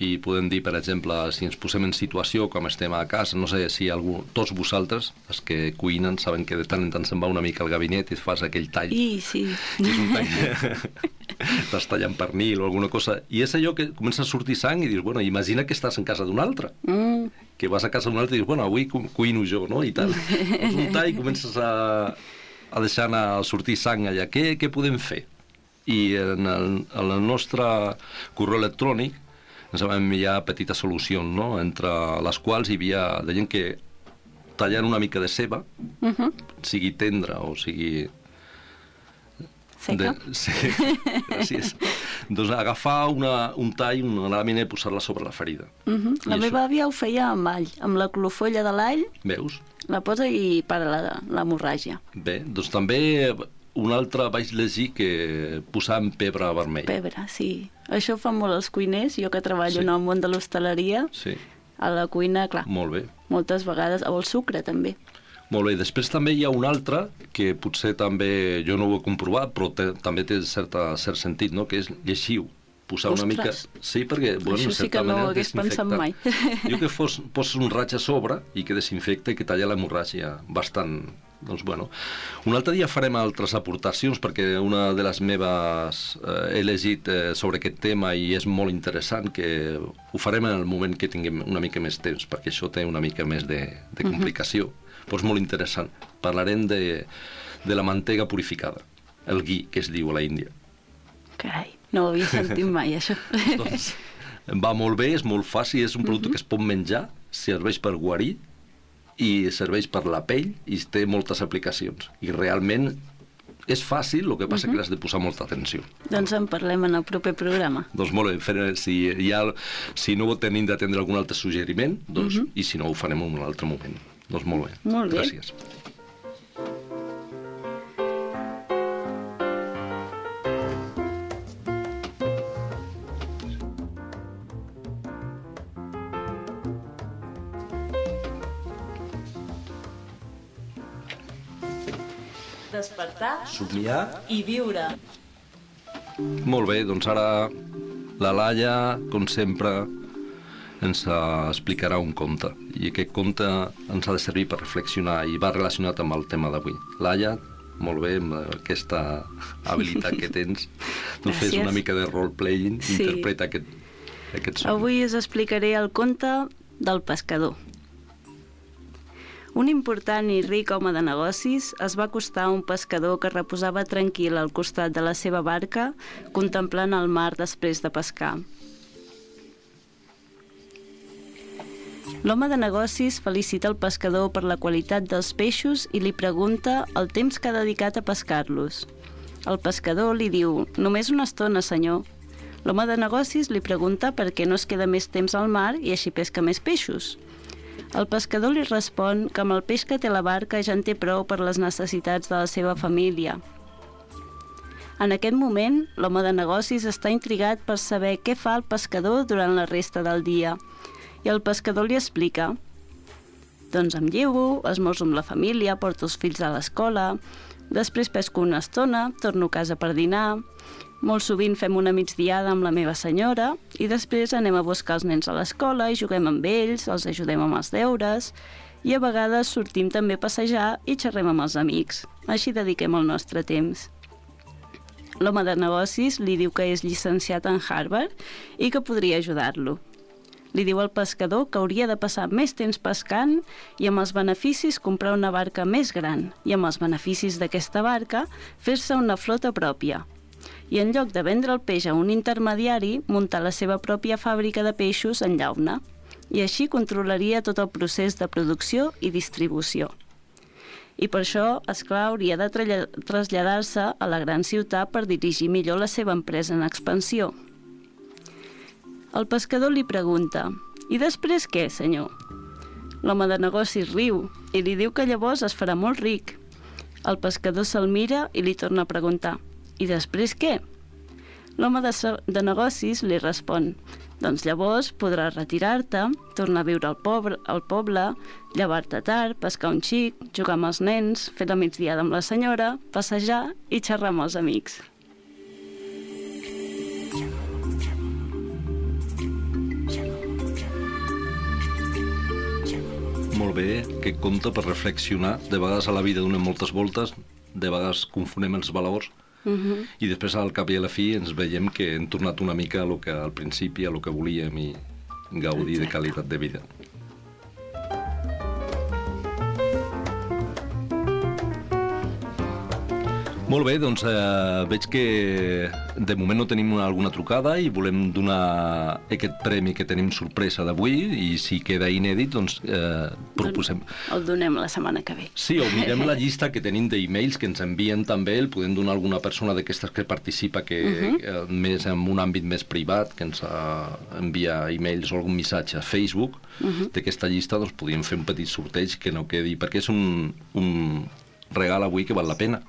i podem dir, per exemple, si ens posem en situació com estem a casa, no sé si algú, tots vosaltres, els que cuinen, saben que de tant en tant se'n va una mica al gabinet i et fas aquell tall I sí. que és un tall estàs tallant pernil o alguna cosa i és allò que comença a sortir sang i dius, bueno, imagina que estàs en casa d'un altre Mm, que vas a casa d'un altre i dius, bueno, avui cu- cuino jo, no? I tal. Fas un tall i comences a, a deixar anar a sortir sang allà. Què, què podem fer? I en el, en el nostre correu electrònic ens vam enviar petites solucions, no? Entre les quals hi havia de gent que tallant una mica de ceba, uh -huh. sigui tendra o sigui Seca. de, sí, gràcies. doncs agafar una, un tall, una làmina i posar-la sobre la ferida. Uh -huh. La I meva això- àvia ho feia amb all, amb la clofolla de l'all, Veus? la posa i para la- l'hemorràgia. Bé, doncs també un altre vaig llegir que posar pebre vermell. Pebre, sí. Això ho fan molt els cuiners, jo que treballo Sí. en el món de l'hostaleria, Sí, a la cuina, clar, molt bé. moltes vegades, o el sucre també. Molt bé, després també hi ha un altre que potser també, jo no ho he comprovat, però té, també té certa, cert sentit, no? que és lleixiu. Posar una mica... Ostres. Sí, perquè, bueno, Això sí que no ho hagués pensat mai. Jo que fos, poses un raig a sobre i que desinfecta i que talla l'hemorràgia bastant... Doncs, bueno. Un altre dia farem altres aportacions perquè una de les meves eh, he llegit eh, sobre aquest tema i és molt interessant que ho farem en el moment que tinguem una mica més temps perquè això té una mica més de, de complicació. Però és molt interessant. Parlarem de, de la mantega purificada, el ghee, que es diu a la Índia. Carai, no ho havia sentit mai, això. Doncs va molt bé, és molt fàcil, és un producte Mhm. que es pot menjar, serveix per guarir i serveix per la pell i té moltes aplicacions. I realment és fàcil, el que passa Mhm. que has de posar molta atenció. doncs en parlem en el proper programa. Doncs molt bé, farem- si, ha, si no tenim d'atendre algun altre suggeriment, doncs, Mhm. i si no ho farem en un altre moment. Doncs molt bé. Molt bé. Gràcies. Despertar Somiar i viure. Molt bé, doncs ara la Laia, com sempre, ens explicarà un conte. I aquest conte ens ha de servir per reflexionar i va relacionat amb el tema d'avui. Laia, molt bé, amb aquesta habilitat que tens, doncs fes una mica de role-playing, Sí. interpreta aquest, aquest son. Avui us explicaré el conte del pescador. Un important i ric home de negocis es va acostar a un pescador que reposava tranquil al costat de la seva barca, contemplant el mar després de pescar. L'home de negocis felicita el pescador per la qualitat dels peixos i li pregunta el temps que ha dedicat a pescar-los. El pescador li diu, només una estona, senyor. L'home de negocis li pregunta per què no es queda més temps al mar i així pesca més peixos. El pescador li respon que amb el peix que té la barca ja en té prou per les necessitats de la seva família. En aquest moment, l'home de negocis està intrigat per saber què fa el pescador durant la resta del dia. I el pescador li explica doncs em llevo, esmorzo amb la família, porto els fills a l'escola, després pesco una estona, torno a casa per dinar, molt sovint fem una migdiada amb la meva senyora i després anem a buscar els nens a l'escola i juguem amb ells, els ajudem amb els deures i a vegades sortim també a passejar i xerrem amb els amics. Així dediquem el nostre temps. L'home de negocis li diu que és llicenciat en Harvard i que podria ajudar-lo. Li diu al pescador que hauria de passar més temps pescant i amb els beneficis comprar una barca més gran i amb els beneficis d'aquesta barca fer-se una flota pròpia. I en lloc de vendre el peix a un intermediari, muntar la seva pròpia fàbrica de peixos en llauna. I així controlaria tot el procés de producció i distribució. I per això, és clar, hauria de traslladar-se a la gran ciutat per dirigir millor la seva empresa en expansió. El pescador li pregunta «I després què, senyor?» L'home de negocis riu i li diu que llavors es farà molt ric. El pescador se'l mira i li torna a preguntar «I després què?» L'home de, de negocis li respon «Doncs llavors podràs retirar-te, tornar a viure al poble, al poble llevar-te tard, pescar un xic, jugar amb els nens, fer la migdiada amb la senyora, passejar i xerrar amb els amics». Molt bé, aquest conte per reflexionar. De vegades a la vida donem moltes voltes, de vegades confonem els valors Uh -huh. i després al cap i a la fi ens veiem que hem tornat una mica a lo que al principi, a lo que volíem i gaudir de qualitat de vida. Molt bé, doncs eh, veig que de moment no tenim una, alguna trucada i volem donar aquest premi que tenim sorpresa d'avui i si queda inèdit, doncs eh, proposem... El donem la setmana que ve. Sí, o mirem la llista que tenim d'e-mails que ens envien també, el podem donar a alguna persona d'aquestes que participa que Mhm. eh, més en un àmbit més privat, que ens uh, envia e-mails o algun missatge a Facebook Mhm. d'aquesta llista, doncs podríem fer un petit sorteig que no quedi, perquè és un, un regal avui que val la pena.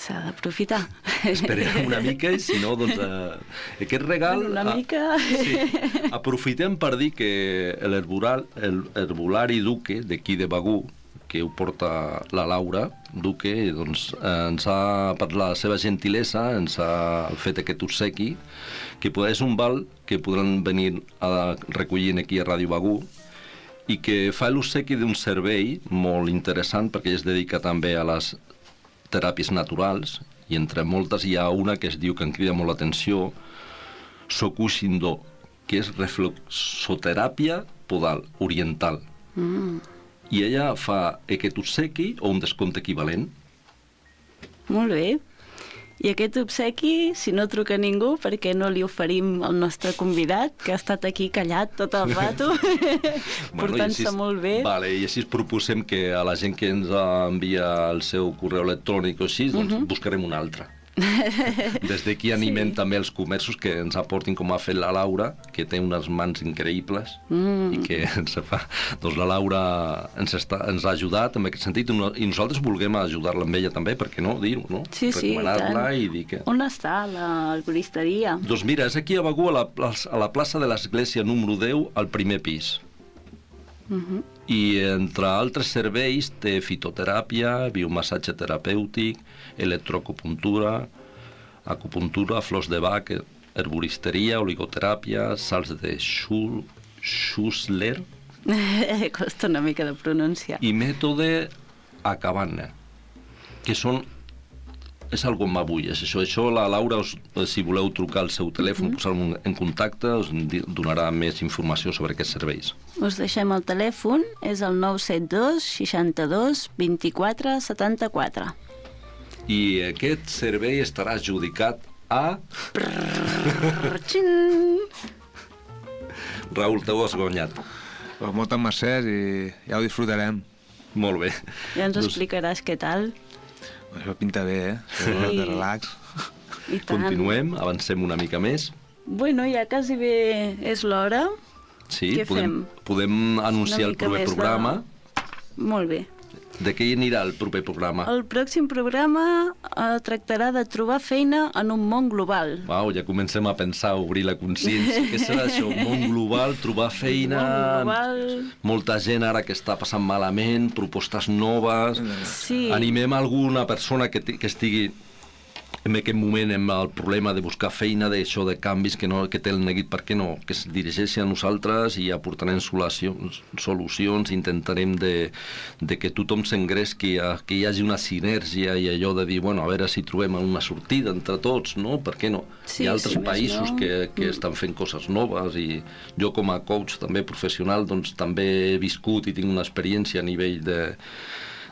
S'ha d'aprofitar. Esperem una mica i si no, doncs eh, aquest regal... Una ah, mica... Sí, aprofitem per dir que herbulari Duque d'aquí de Begú, que ho porta la Laura Duque, doncs eh, ens ha, per la seva gentilesa, ens ha fet aquest obsequi, que és un val que podran venir a recollir aquí a Ràdio Begú, i que fa l'obsequi d'un servei molt interessant perquè es dedica també a les teràpies naturals i entre moltes hi ha una que es diu que em crida molt l'atenció Sokushindo que és reflexoteràpia podal oriental. Mm, i ella fa obsequi o un descompte equivalent. Molt bé. I aquest obsequi, si no truca ningú, perquè no li oferim al nostre convidat, que ha estat aquí callat tot el rato, portant-se molt bé. Vale, i així proposem que a la gent que ens envia el seu correu electrònic o així, doncs Mhm. buscarem un altre. Des d'aquí animem sí. també els comerços que ens aportin com ha fet la Laura, que té unes mans increïbles Mm. i que ens fa... Doncs la Laura ens, està, ens ha ajudat en aquest sentit i no- i nosaltres volguem ajudar-la amb ella també, perquè no dir-ho, no? Sí, sí, i Recomanar-la i dir que... On està la arboristeria? Doncs mira, és aquí a Begú, a la, a la plaça de l'església número 10, al primer pis. Uh -huh. I entre altres serveis té fitoteràpia, biomassatge terapèutic, electroacupuntura, acupuntura, flors de bac, herboristeria, oligoteràpia, salts de Schul, Schussler Costa una mica de pronunciar. i mètode Acabana, que són és algo m'avulles, això. Això la Laura, us, si voleu trucar al seu telèfon, Mhm. posar-lo en contacte, us donarà més informació sobre aquests serveis. Us deixem el telèfon, és el 972 62 24 74. I aquest servei estarà adjudicat a... Xin! Raül, t'ho has guanyat. Pues moltes mercès i ja ho disfrutarem. Molt bé. Ja ens Doncs explicaràs què tal. Això pinta bé, eh? Sí. Sí. De relax. I tant. Continuem, avancem una mica més. Bueno, ja quasi bé és l'hora. Sí, Què podem, fem? podem anunciar el proper més de- programa. Molt bé. De què hi anirà el proper programa? El pròxim programa eh, tractarà de trobar feina en un món global. Uau, ja comencem a pensar, a obrir la consciència. Què serà això? Un món global, trobar feina... Món global... Molta gent ara que està passant malament, propostes noves... Sí. Animem alguna persona que, que estigui en aquest moment amb el problema de buscar feina, d'això de canvis que, no, que té el neguit, per què no? Que es dirigeixi a nosaltres i aportarem solucions, solucions intentarem de, de que tothom s'engresqui, que hi hagi una sinergia i allò de dir, bueno, a veure si trobem una sortida entre tots, no? Per què no? Sí, hi ha altres sí, països no. que, que estan fent coses noves i jo com a coach també professional doncs també he viscut i tinc una experiència a nivell de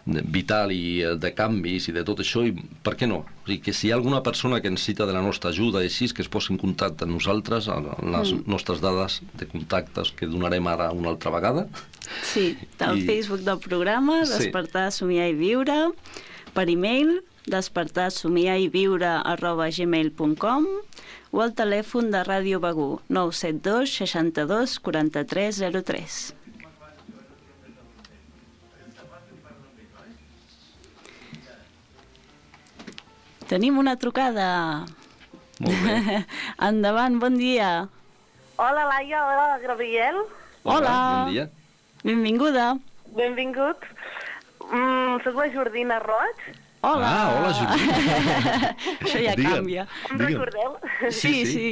vital i eh, de canvis i de tot això i per què no? O sigui, que si hi ha alguna persona que necessita de la nostra ajuda i així, que es posi en contacte amb nosaltres, a les Mm. nostres dades de contactes que donarem ara una altra vegada. Sí, del I- Facebook del programa, Sí. Despertar, Somiar i Viure, per e-mail, despertar, somiar i viure arroba gmail.com o al telèfon de Ràdio Begú, 972 62 43 03. Tenim una trucada. Molt bé. Endavant, bon dia. Hola, Laia, hola, Gabriel. Hola. Bon dia. Benvinguda. Benvingut. Mm, soc la Jordina Roig. Hola. Ah, hola, Jordina. Això ja Digue'm, canvia. Em digue'm. recordeu? Sí, sí.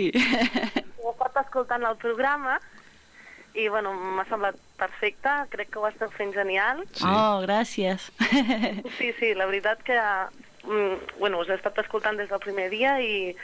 Ho he escoltant el programa i, bueno, m'ha semblat perfecte. Crec que ho esteu fent genial. Sí. Oh, gràcies. Sí, sí, la veritat que... Mm, bueno, us he estat escoltant des del primer dia i,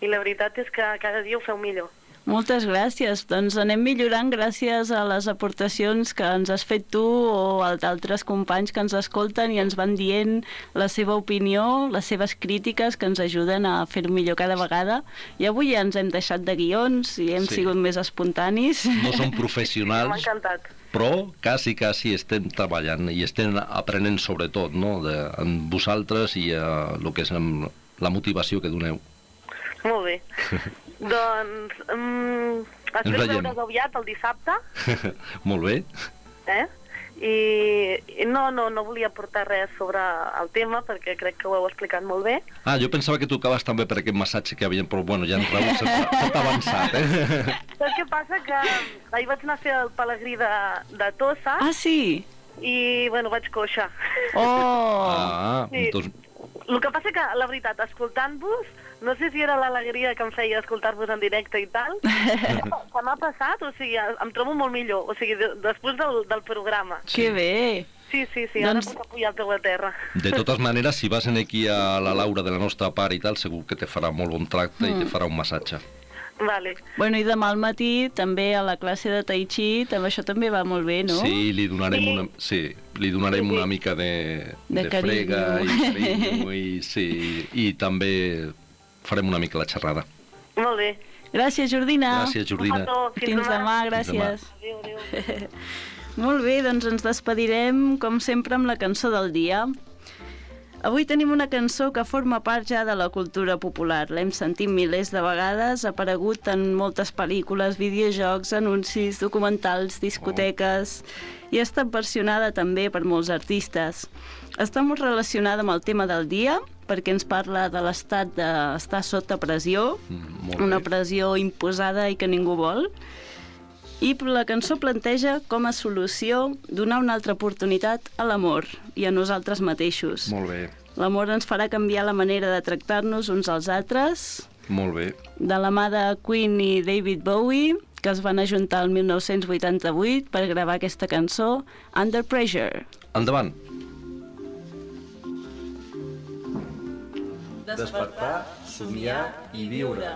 i la veritat és que cada dia ho feu millor. Moltes gràcies. Doncs anem millorant gràcies a les aportacions que ens has fet tu o a d'altres companys que ens escolten i ens van dient la seva opinió, les seves crítiques que ens ajuden a fer-ho millor cada vegada. I avui ja ens hem deixat de guions i hem Sí. sigut més espontanis. No som M'ha professionals, encantat. Però quasi, quasi estem treballant i estem aprenent sobretot no? de, amb vosaltres i uh, el que és amb la motivació que doneu. Molt bé. doncs, um, Ens espero veiem. veure's aviat el dissabte, Molt bé. eh? I, i no, no, no volia portar res sobre el tema perquè crec que ho heu explicat molt bé. Ah, jo pensava que tocaves també per aquest massatge que havien, però bueno, ja en Raül s'ha s'ha avançat, eh? Saps què passa? Que ahir vaig anar a fer el pelegrí de, de Tossa Ah, sí? i, bueno, vaig coixa. Oh! Ah, Sí. doncs... El que passa que, la veritat, escoltant-vos, no sé si era l'alegria que em feia escoltar-vos en directe i tal, que m'ha passat, o sigui, em trobo molt millor, o sigui, de, després del, del programa. Que bé! Sí, sí, sí, Doncs- ara puc apujar el peu a terra. De totes maneres, si vas en aquí a la Laura de la nostra part i tal, segur que te farà molt bon tracte i te farà un massatge. Vale. Bueno, i demà al matí també a la classe de Tai Chi, també això també va molt bé, no? Sí, li donarem una, sí, li donarem una mica de, De de, frega i carinyo i, sí, i també farem una mica la xerrada. Molt bé. Gràcies, Jordina. Gràcies, Jordina. Fins Fins demà, demà. gràcies. Adéu, adéu. Molt bé, doncs ens despedirem, com sempre, amb la cançó del dia. Avui tenim una cançó que forma part ja de la cultura popular. L'hem sentit milers de vegades, ha aparegut en moltes pel·lícules, videojocs, anuncis, documentals, discoteques... i ha estat versionada també per molts artistes. Està molt relacionada amb el tema del dia, perquè ens parla de l'estat d'estar sota pressió, Molt una pressió imposada i que ningú vol. I la cançó planteja com a solució donar una altra oportunitat a l'amor i a nosaltres mateixos. Molt bé, L'amor ens farà canviar la manera de tractar-nos uns als altres, molt bé. de la mà de Queen i David Bowie, que es van ajuntar el 1988 per gravar aquesta cançó, Under Pressure. Endavant. Despertar, somiar i viure.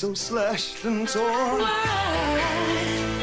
So slashed and torn. Insanity